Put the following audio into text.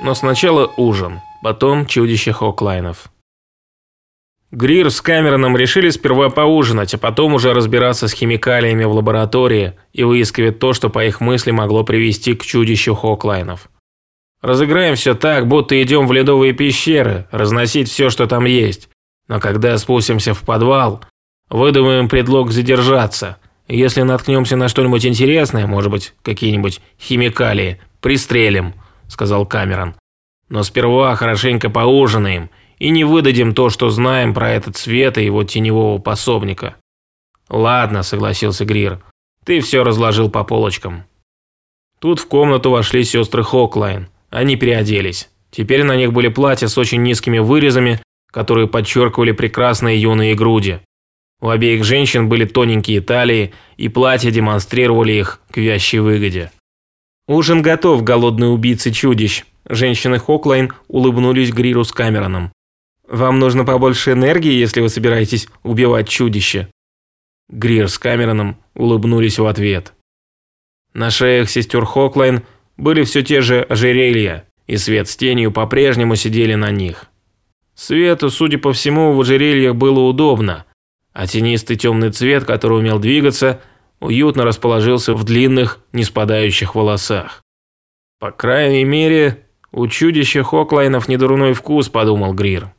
Но сначала ужин, потом чудище Хоклайнов. Грир с Камероном решили сперва поужинать, а потом уже разбираться с химикалиями в лаборатории и выискивать то, что по их мысли могло привести к чудищу Хоклайнов. Разыграем все так, будто идем в ледовые пещеры, разносить все, что там есть. Но когда спустимся в подвал, выдумаем предлог задержаться. Если наткнемся на что-нибудь интересное, может быть, какие-нибудь химикалии, пристрелим, сказал Камерон. Но сперва хорошенько поужинаем – и не выдадим то, что знаем про этот свет и его теневого пособника». «Ладно», – согласился Грир. «Ты все разложил по полочкам». Тут в комнату вошли сестры Хоклайн. Они переоделись. Теперь на них были платья с очень низкими вырезами, которые подчеркивали прекрасные юные груди. У обеих женщин были тоненькие талии, и платья демонстрировали их к вящей выгоде. «Ужин готов, голодные убийцы чудищ», Женщины Хоклайн улыбнулись Гриру с Камероном. Вам нужно побольше энергии, если вы собираетесь убивать чудище». Грир с Камероном улыбнулись в ответ. На шеях сестер Хоклайн были все те же ожерелья, и свет с тенью по-прежнему сидели на них. Свету, судя по всему, в ожерельях было удобно, а тенистый темный цвет, который умел двигаться, уютно расположился в длинных, не спадающих волосах. По крайней мере, у чудища Хоклайнов недурной вкус, подумал Грир.